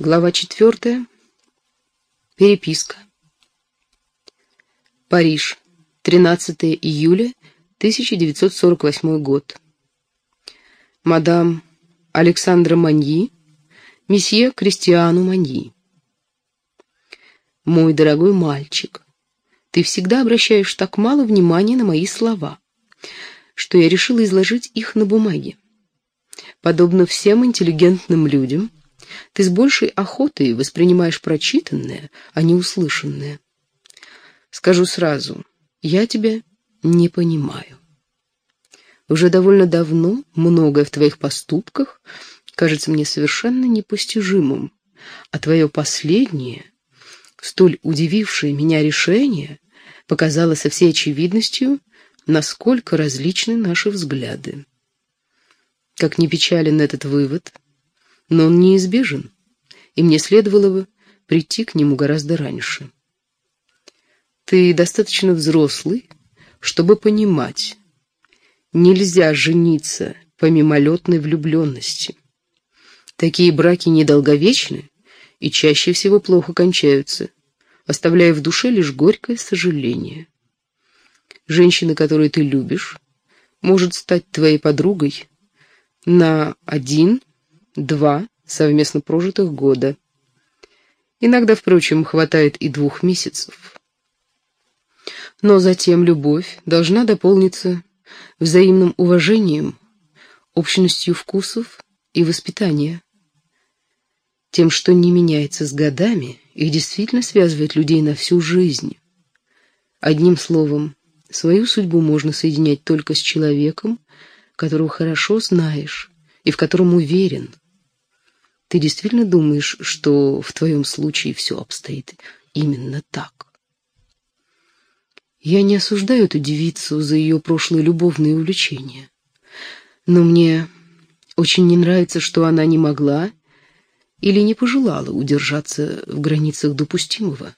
Глава четвертая. Переписка. Париж. 13 июля 1948 год. Мадам Александра Маньи, месье Кристиану Маньи. Мой дорогой мальчик, ты всегда обращаешь так мало внимания на мои слова, что я решила изложить их на бумаге. Подобно всем интеллигентным людям, ты с большей охотой воспринимаешь прочитанное, а не услышанное. Скажу сразу, я тебя не понимаю. Уже довольно давно многое в твоих поступках кажется мне совершенно непостижимым, а твое последнее, столь удивившее меня решение, показало со всей очевидностью, насколько различны наши взгляды. Как не печален этот вывод, но он неизбежен, и мне следовало бы прийти к нему гораздо раньше. Ты достаточно взрослый, чтобы понимать, нельзя жениться по мимолетной влюбленности. Такие браки недолговечны и чаще всего плохо кончаются, оставляя в душе лишь горькое сожаление. Женщина, которую ты любишь, может стать твоей подругой на один два совместно прожитых года. Иногда, впрочем, хватает и двух месяцев. Но затем любовь должна дополниться взаимным уважением, общностью вкусов и воспитания. Тем, что не меняется с годами и действительно связывает людей на всю жизнь. Одним словом, свою судьбу можно соединять только с человеком, которого хорошо знаешь и в котором уверен. Ты действительно думаешь, что в твоем случае все обстоит именно так? Я не осуждаю эту девицу за ее прошлые любовные увлечения. Но мне очень не нравится, что она не могла или не пожелала удержаться в границах допустимого.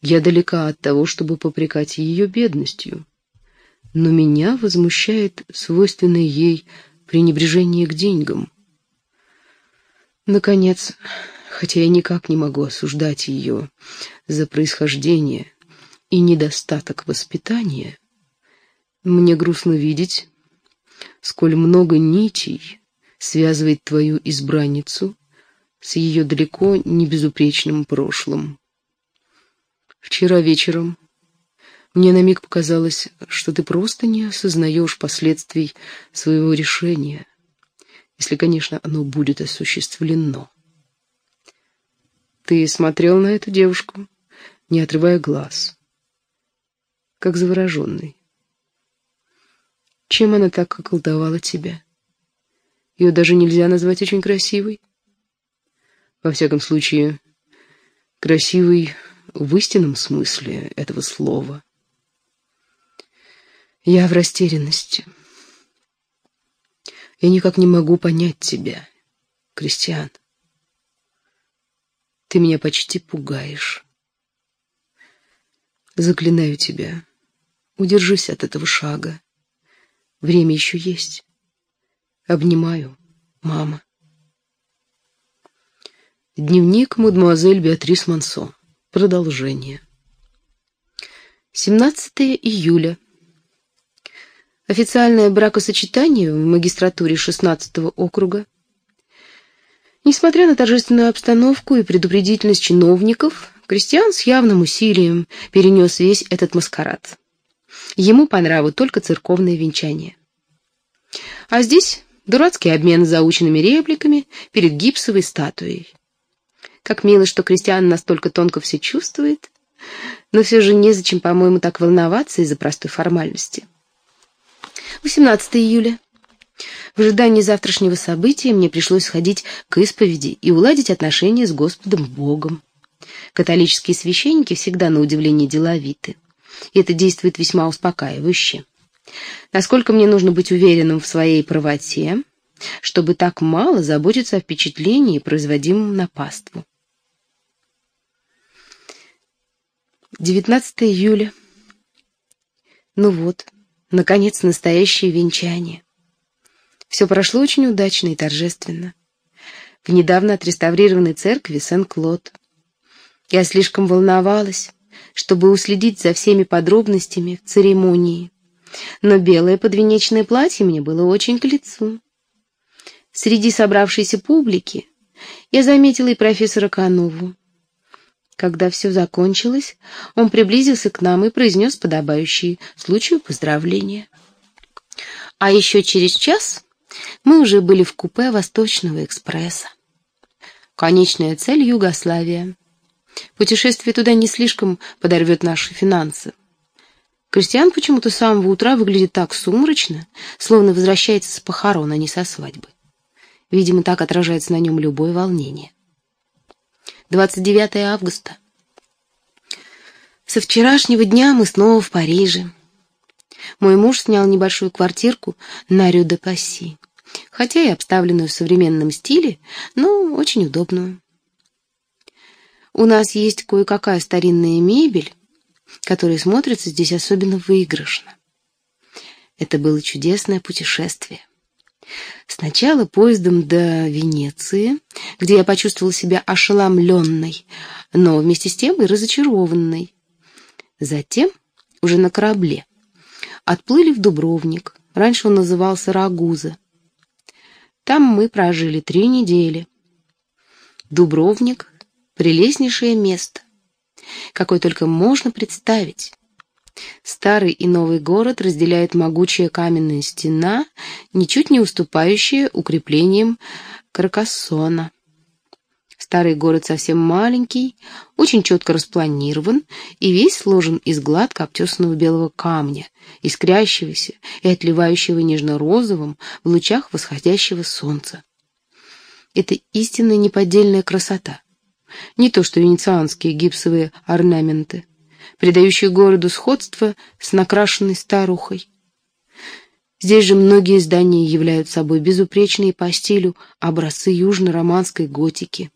Я далека от того, чтобы попрекать ее бедностью, но меня возмущает свойственное ей пренебрежение к деньгам. Наконец, хотя я никак не могу осуждать ее за происхождение и недостаток воспитания, мне грустно видеть, сколь много нитей связывает твою избранницу с ее далеко не безупречным прошлым. Вчера вечером мне на миг показалось, что ты просто не осознаешь последствий своего решения — если, конечно, оно будет осуществлено. Ты смотрел на эту девушку, не отрывая глаз, как завороженный. Чем она так околдовала тебя? Ее даже нельзя назвать очень красивой. Во всяком случае, красивой в истинном смысле этого слова. Я в растерянности. Я никак не могу понять тебя, Кристиан. Ты меня почти пугаешь. Заклинаю тебя, удержись от этого шага. Время еще есть. Обнимаю, мама. Дневник мадемуазель Беатрис Мансо. Продолжение. 17 июля Официальное бракосочетание в магистратуре 16-го округа. Несмотря на торжественную обстановку и предупредительность чиновников, Кристиан с явным усилием перенес весь этот маскарад. Ему по нраву только церковное венчание. А здесь дурацкий обмен заученными репликами перед гипсовой статуей. Как мило, что Кристиан настолько тонко все чувствует, но все же незачем, по-моему, так волноваться из-за простой формальности. 18 июля. В ожидании завтрашнего события мне пришлось сходить к исповеди и уладить отношения с Господом Богом. Католические священники всегда на удивление деловиты, и это действует весьма успокаивающе. Насколько мне нужно быть уверенным в своей правоте, чтобы так мало заботиться о впечатлении, производимом на паству. 19 июля. Ну вот, Наконец, настоящее венчание. Все прошло очень удачно и торжественно. в недавно отреставрированной церкви Сен-Клод. Я слишком волновалась, чтобы уследить за всеми подробностями церемонии, но белое подвенечное платье мне было очень к лицу. Среди собравшейся публики я заметила и профессора Канову. Когда все закончилось, он приблизился к нам и произнес подобающие случаю поздравления. А еще через час мы уже были в купе Восточного экспресса. Конечная цель — Югославия. Путешествие туда не слишком подорвет наши финансы. Кристиан почему-то с самого утра выглядит так сумрачно, словно возвращается с похорон, а не со свадьбы. Видимо, так отражается на нем любое волнение. 29 августа. Со вчерашнего дня мы снова в Париже. Мой муж снял небольшую квартирку на Рю-де-Пасси, хотя и обставленную в современном стиле, но очень удобную. У нас есть кое-какая старинная мебель, которая смотрится здесь особенно выигрышно. Это было чудесное путешествие. Сначала поездом до Венеции, где я почувствовала себя ошеломленной, но вместе с тем и разочарованной. Затем, уже на корабле, отплыли в Дубровник, раньше он назывался Рагуза. Там мы прожили три недели. Дубровник — прелестнейшее место, какое только можно представить. Старый и новый город разделяет могучая каменная стена, ничуть не уступающая укреплениям Каркассона. Старый город совсем маленький, очень четко распланирован и весь сложен из гладко обтесанного белого камня, искрящегося и отливающего нежно-розовым в лучах восходящего солнца. Это истинная неподдельная красота. Не то что венецианские гипсовые орнаменты придающий городу сходство с накрашенной старухой. Здесь же многие здания являются собой безупречные по стилю образцы южно-романской готики.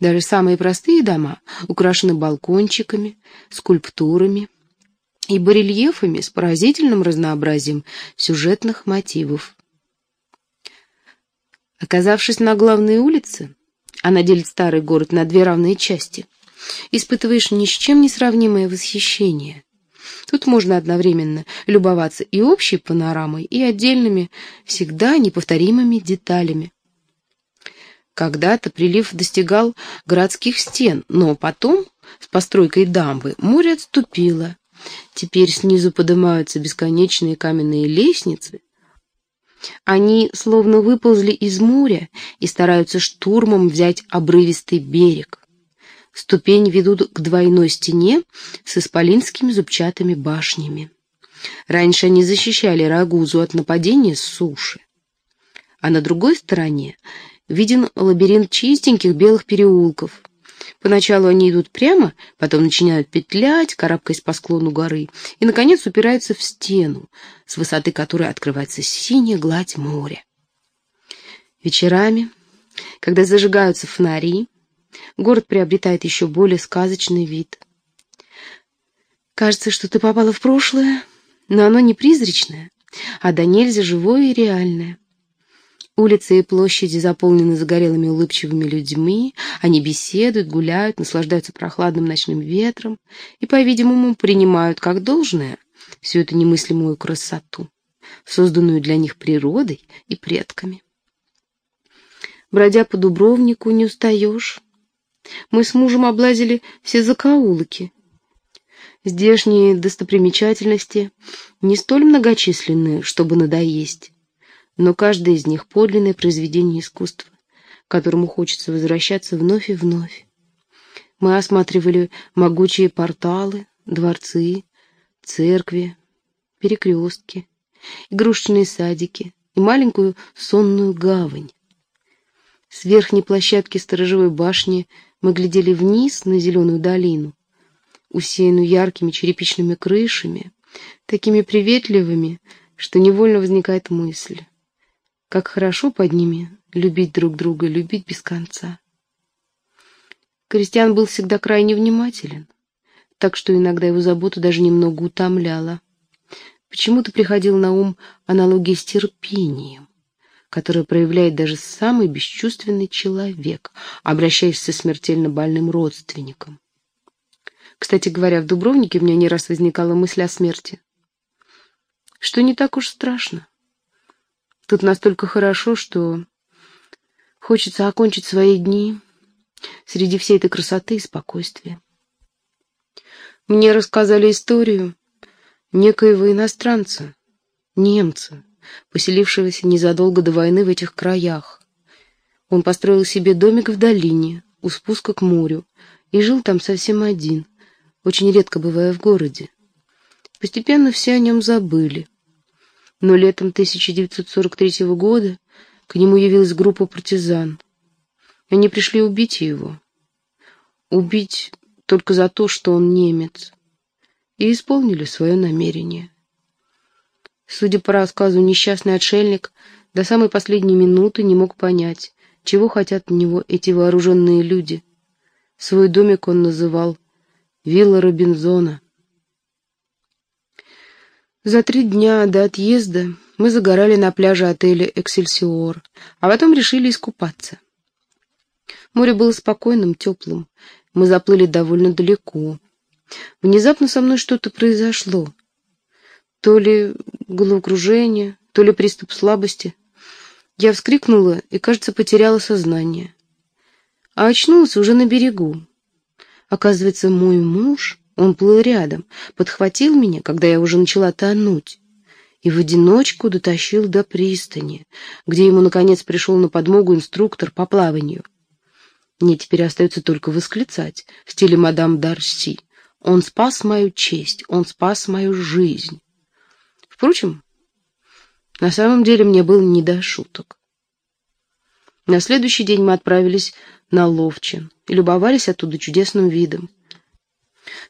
Даже самые простые дома украшены балкончиками, скульптурами и барельефами с поразительным разнообразием сюжетных мотивов. Оказавшись на главной улице, она делит старый город на две равные части — испытываешь ни с чем не сравнимое восхищение. Тут можно одновременно любоваться и общей панорамой, и отдельными, всегда неповторимыми деталями. Когда-то прилив достигал городских стен, но потом, с постройкой дамбы, море отступило. Теперь снизу поднимаются бесконечные каменные лестницы. Они словно выползли из моря и стараются штурмом взять обрывистый берег. Ступени ведут к двойной стене с исполинскими зубчатыми башнями. Раньше они защищали Рагузу от нападения с суши. А на другой стороне виден лабиринт чистеньких белых переулков. Поначалу они идут прямо, потом начинают петлять, карабкаясь по склону горы, и, наконец, упираются в стену, с высоты которой открывается синяя гладь моря. Вечерами, когда зажигаются фонари, город приобретает еще более сказочный вид. Кажется, что ты попала в прошлое, но оно не призрачное, а до нельзя живое и реальное. Улицы и площади заполнены загорелыми улыбчивыми людьми, они беседуют, гуляют, наслаждаются прохладным ночным ветром и, по-видимому, принимают как должное всю эту немыслимую красоту, созданную для них природой и предками. Бродя по Дубровнику, не устаешь. Мы с мужем облазили все закоулки. Здешние достопримечательности не столь многочисленны, чтобы надоесть, но каждое из них подлинное произведение искусства, к которому хочется возвращаться вновь и вновь. Мы осматривали могучие порталы, дворцы, церкви, перекрестки, игрушечные садики и маленькую сонную гавань. С верхней площадки сторожевой башни мы глядели вниз на зеленую долину, усеянную яркими черепичными крышами, такими приветливыми, что невольно возникает мысль, как хорошо под ними любить друг друга, любить без конца. Кристиан был всегда крайне внимателен, так что иногда его забота даже немного утомляла. Почему-то приходил на ум аналогия с терпением. Которое проявляет даже самый бесчувственный человек, обращаясь со смертельно больным родственником. Кстати говоря, в Дубровнике у меня не раз возникала мысль о смерти. Что не так уж страшно. Тут настолько хорошо, что хочется окончить свои дни среди всей этой красоты и спокойствия. Мне рассказали историю некоего иностранца, немца, поселившегося незадолго до войны в этих краях. Он построил себе домик в долине, у спуска к морю, и жил там совсем один, очень редко бывая в городе. Постепенно все о нем забыли. Но летом 1943 года к нему явилась группа партизан. Они пришли убить его. Убить только за то, что он немец. И исполнили свое намерение. Судя по рассказу, несчастный отшельник до самой последней минуты не мог понять, чего хотят от него эти вооруженные люди. Свой домик он называл «Вилла Робинзона». За три дня до отъезда мы загорали на пляже отеля «Эксельсиор», а потом решили искупаться. Море было спокойным, теплым. Мы заплыли довольно далеко. Внезапно со мной что-то произошло. То ли головокружение, то ли приступ слабости. Я вскрикнула и, кажется, потеряла сознание. А очнулась уже на берегу. Оказывается, мой муж, он плыл рядом, подхватил меня, когда я уже начала тонуть, и в одиночку дотащил до пристани, где ему, наконец, пришел на подмогу инструктор по плаванию. Мне теперь остается только восклицать в стиле мадам Дарси. Он спас мою честь, он спас мою жизнь. Впрочем, на самом деле мне было не до шуток. На следующий день мы отправились на Ловчин и любовались оттуда чудесным видом.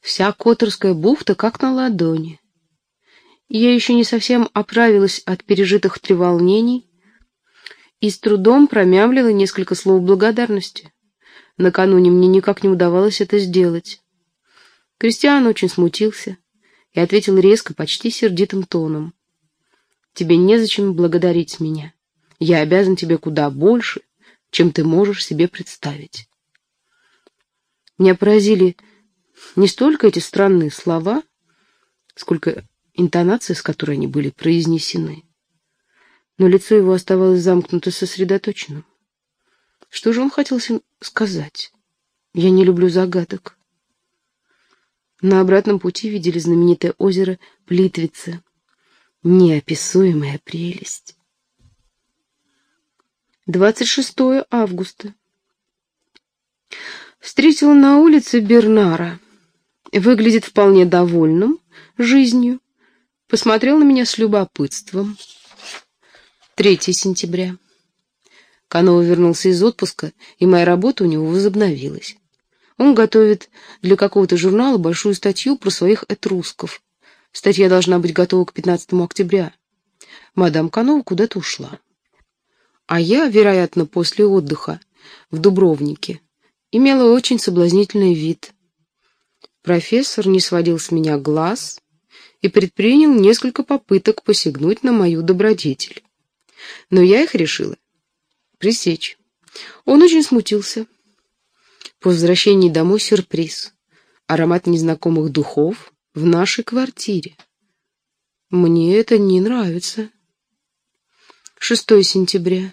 Вся Которская бухта как на ладони. Я еще не совсем оправилась от пережитых треволнений и с трудом промямлила несколько слов благодарности. Накануне мне никак не удавалось это сделать. Кристиан очень смутился и ответил резко, почти сердитым тоном. «Тебе незачем благодарить меня. Я обязан тебе куда больше, чем ты можешь себе представить». Меня поразили не столько эти странные слова, сколько интонация, с которой они были произнесены. Но лицо его оставалось замкнуто сосредоточенным. Что же он хотел сказать? Я не люблю загадок. На обратном пути видели знаменитое озеро Плитвица. Неописуемая прелесть. 26 августа. Встретила на улице Бернара. Выглядит вполне довольным жизнью. Посмотрел на меня с любопытством. 3 сентября. Канова вернулся из отпуска, и моя работа у него возобновилась. Он готовит для какого-то журнала большую статью про своих этрусков. Статья должна быть готова к 15 октября. Мадам Канова куда-то ушла. А я, вероятно, после отдыха в Дубровнике, имела очень соблазнительный вид. Профессор не сводил с меня глаз и предпринял несколько попыток посягнуть на мою добродетель. Но я их решила пресечь. Он очень смутился. По возвращении домой сюрприз. Аромат незнакомых духов в нашей квартире. Мне это не нравится. 6 сентября.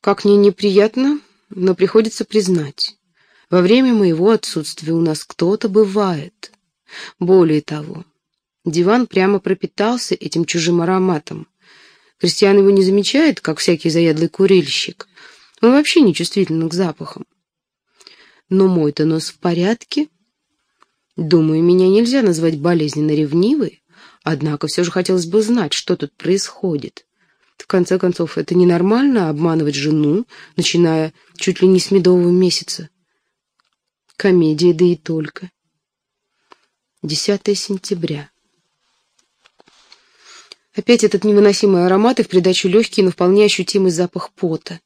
Как мне неприятно, но приходится признать. Во время моего отсутствия у нас кто-то бывает. Более того, диван прямо пропитался этим чужим ароматом. Кристиан его не замечает, как всякий заядлый курильщик. Он вообще не чувствителен к запахам. Но мой-то нос в порядке. Думаю, меня нельзя назвать болезненно ревнивой, однако все же хотелось бы знать, что тут происходит. В конце концов, это ненормально обманывать жену, начиная чуть ли не с медового месяца. Комедия, да и только. 10 сентября. Опять этот невыносимый аромат и в придачу легкий, но вполне ощутимый запах пота.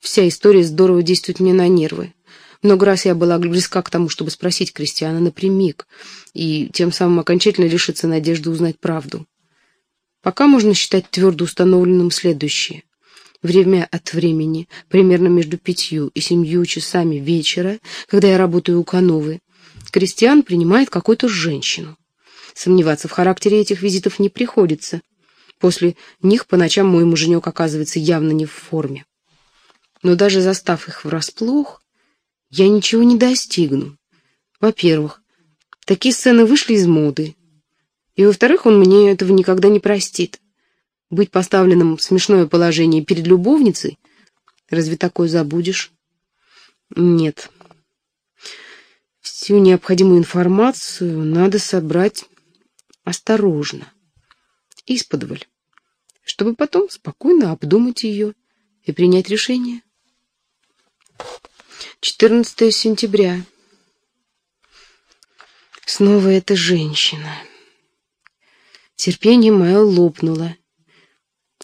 Вся история здорово действует мне на нервы. Много раз я была близка к тому, чтобы спросить Кристиана напрямик и тем самым окончательно лишиться надежды узнать правду. Пока можно считать твердо установленным следующее. Время от времени, примерно между пятью и семью часами вечера, когда я работаю у Кановы, Кристиан принимает какую-то женщину. Сомневаться в характере этих визитов не приходится. После них по ночам мой муженек оказывается явно не в форме. Но даже застав их врасплох, я ничего не достигну. Во-первых, такие сцены вышли из моды. И во-вторых, он мне этого никогда не простит. Быть поставленным в смешное положение перед любовницей, разве такое забудешь? Нет. Всю необходимую информацию надо собрать осторожно, исподволь, чтобы потом спокойно обдумать ее и принять решение. 14 сентября. Снова эта женщина. Терпение мое лопнуло.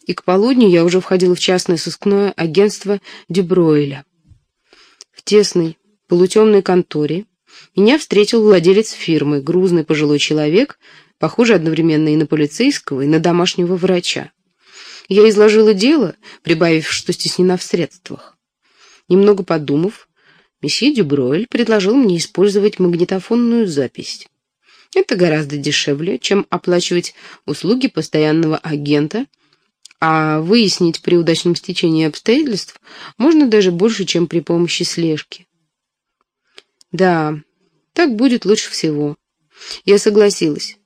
И к полудню я уже входила в частное сыскное агентство Дюбройля. В тесной, полутемной конторе меня встретил владелец фирмы, грузный пожилой человек, похожий одновременно и на полицейского, и на домашнего врача. Я изложила дело, прибавив, что стеснена в средствах. Немного подумав, месье Дюбройль предложил мне использовать магнитофонную запись. Это гораздо дешевле, чем оплачивать услуги постоянного агента, а выяснить при удачном стечении обстоятельств можно даже больше, чем при помощи слежки. Да, так будет лучше всего. Я согласилась.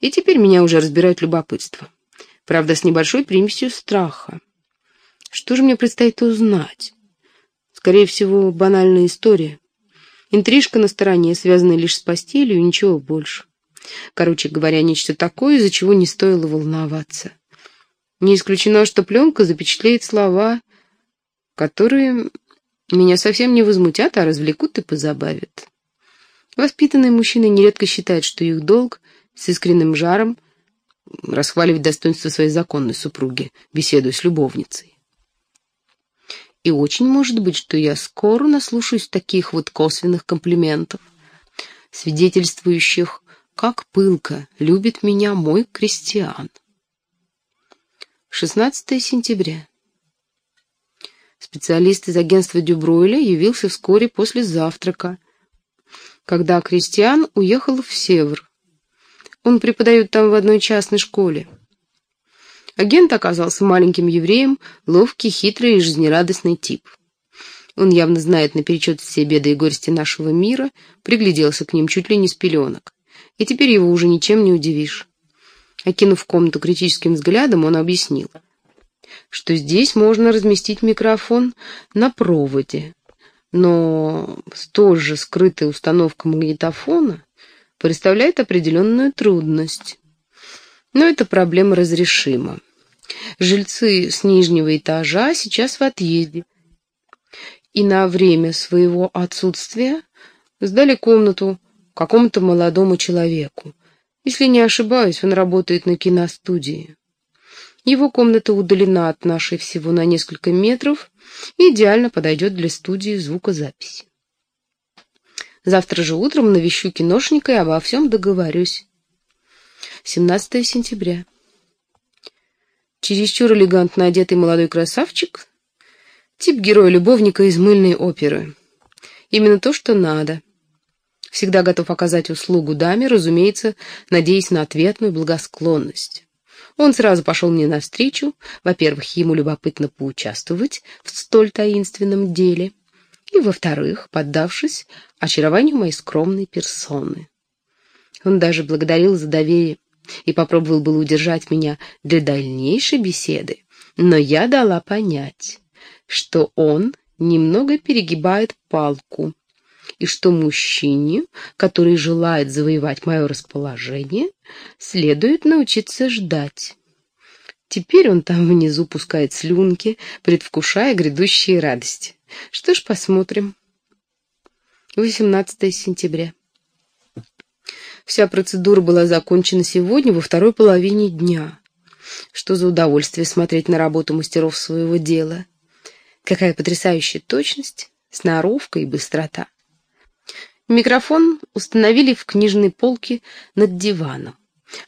И теперь меня уже разбирает любопытство. Правда, с небольшой примесью страха. Что же мне предстоит узнать? Скорее всего, банальная история. Интрижка на стороне, связанная лишь с постелью и ничего больше. Короче говоря, нечто такое, из-за чего не стоило волноваться. Не исключено, что пленка запечатлеет слова, которые меня совсем не возмутят, а развлекут и позабавят. Воспитанные мужчины нередко считают, что их долг с искренним жаром расхваливать достоинство своей законной супруги, беседуя с любовницей. И очень может быть, что я скоро наслушаюсь таких вот косвенных комплиментов, свидетельствующих, как пылко любит меня мой крестьян. 16 сентября. Специалист из агентства Дюбройля явился вскоре после завтрака, когда крестьян уехал в Севр. Он преподает там в одной частной школе. Агент оказался маленьким евреем, ловкий, хитрый и жизнерадостный тип. Он явно знает наперечет все беды и горести нашего мира, пригляделся к ним чуть ли не с пеленок. И теперь его уже ничем не удивишь. Окинув комнату критическим взглядом, он объяснил, что здесь можно разместить микрофон на проводе, но столь же скрытая установка магнитофона представляет определенную трудность. Но эта проблема разрешима. Жильцы с нижнего этажа сейчас в отъезде. И на время своего отсутствия сдали комнату какому-то молодому человеку. Если не ошибаюсь, он работает на киностудии. Его комната удалена от нашей всего на несколько метров и идеально подойдет для студии звукозаписи. Завтра же утром навещу киношника и обо всем договорюсь. 17 сентября. Чересчур элегантно одетый молодой красавчик. Тип героя-любовника из мыльной оперы. Именно то, что надо. Всегда готов оказать услугу даме, разумеется, надеясь на ответную благосклонность. Он сразу пошел мне навстречу. Во-первых, ему любопытно поучаствовать в столь таинственном деле. И, во-вторых, поддавшись очарованию моей скромной персоны. Он даже благодарил за доверие и попробовал было удержать меня для дальнейшей беседы, но я дала понять, что он немного перегибает палку, и что мужчине, который желает завоевать мое расположение, следует научиться ждать. Теперь он там внизу пускает слюнки, предвкушая грядущие радости. Что ж, посмотрим. 18 сентября. Вся процедура была закончена сегодня во второй половине дня. Что за удовольствие смотреть на работу мастеров своего дела. Какая потрясающая точность, сноровка и быстрота. Микрофон установили в книжной полке над диваном.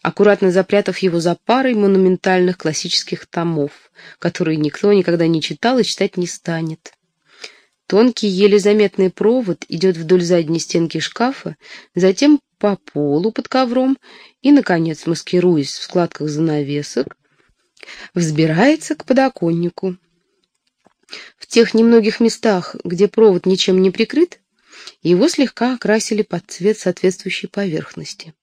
аккуратно запрятав его за парой монументальных классических томов, которые никто никогда не читал и читать не станет. Тонкий, еле заметный провод идет вдоль задней стенки шкафа, затем по полу под ковром и, наконец, маскируясь в складках занавесок, взбирается к подоконнику. В тех немногих местах, где провод ничем не прикрыт, его слегка окрасили под цвет соответствующей поверхности.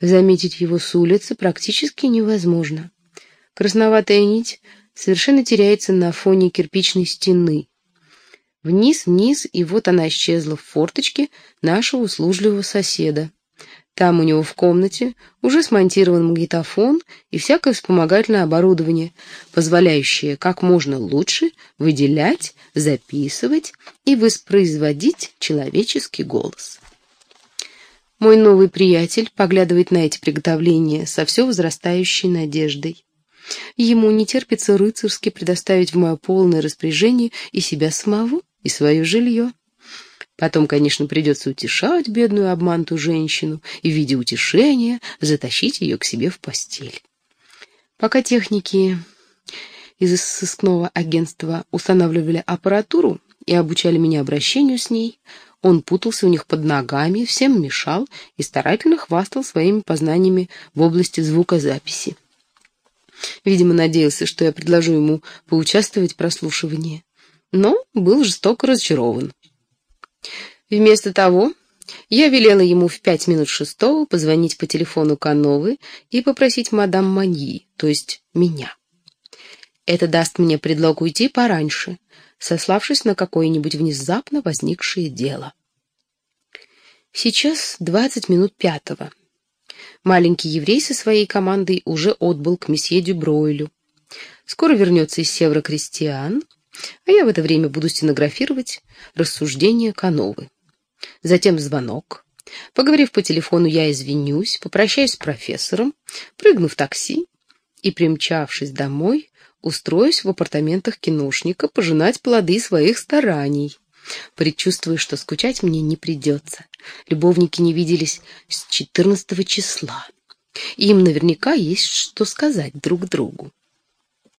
Заметить его с улицы практически невозможно. Красноватая нить совершенно теряется на фоне кирпичной стены. Вниз, вниз, и вот она исчезла в форточке нашего услужливого соседа. Там у него в комнате уже смонтирован магнитофон и всякое вспомогательное оборудование, позволяющее как можно лучше выделять, записывать и воспроизводить человеческий голос. Мой новый приятель поглядывает на эти приготовления со все возрастающей надеждой. Ему не терпится рыцарски предоставить в мое полное распоряжение и себя самого, и свое жилье. Потом, конечно, придется утешать бедную обманутую женщину и в виде утешения затащить ее к себе в постель. Пока техники из сыскного агентства устанавливали аппаратуру и обучали меня обращению с ней, он путался у них под ногами, всем мешал и старательно хвастал своими познаниями в области звукозаписи. Видимо, надеялся, что я предложу ему поучаствовать в прослушивании, но был жестоко разочарован. Вместо того, я велела ему в пять минут шестого позвонить по телефону Кановы и попросить мадам Маньи, то есть меня. Это даст мне предлог уйти пораньше, сославшись на какое-нибудь внезапно возникшее дело. Сейчас двадцать минут пятого. Маленький еврей со своей командой уже отбыл к месье Дюбройлю. Скоро вернется из Севера Крестьян, а я в это время буду стенографировать рассуждения Кановы. Затем звонок. Поговорив по телефону, я извинюсь, попрощаюсь с профессором, прыгну в такси и, примчавшись домой, устроюсь в апартаментах киношника пожинать плоды своих стараний. Предчувствую, что скучать мне не придется. Любовники не виделись с 14 числа. Им наверняка есть что сказать друг другу.